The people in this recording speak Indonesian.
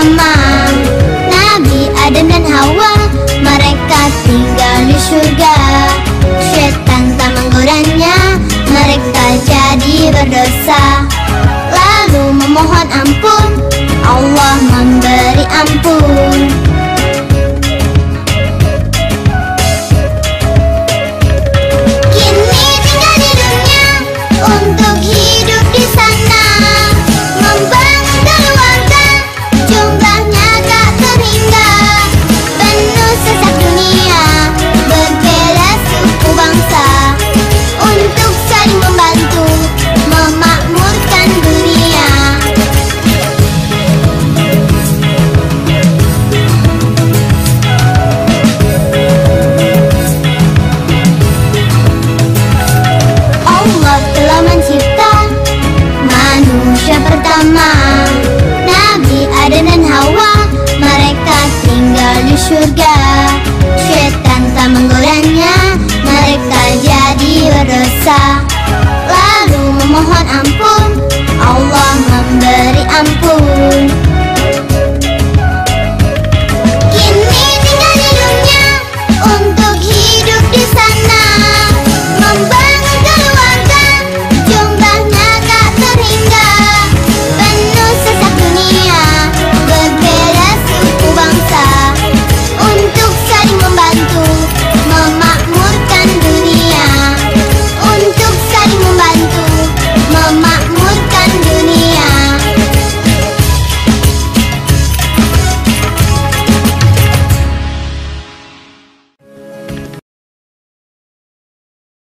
pertama Nabi Adam dan Hawa Mereka tinggal di surga Setan tak menggodanya Mereka jadi berdosa. Lalu memohon ampun Allah memberi ampun. Kini tinggal di dunia Untuk mencipta manusia pertama. Nabi Adam dan Hawa mereka tinggal di surga. Setan tak menggodanya mereka jadi berdosa. Lalu memohon ampun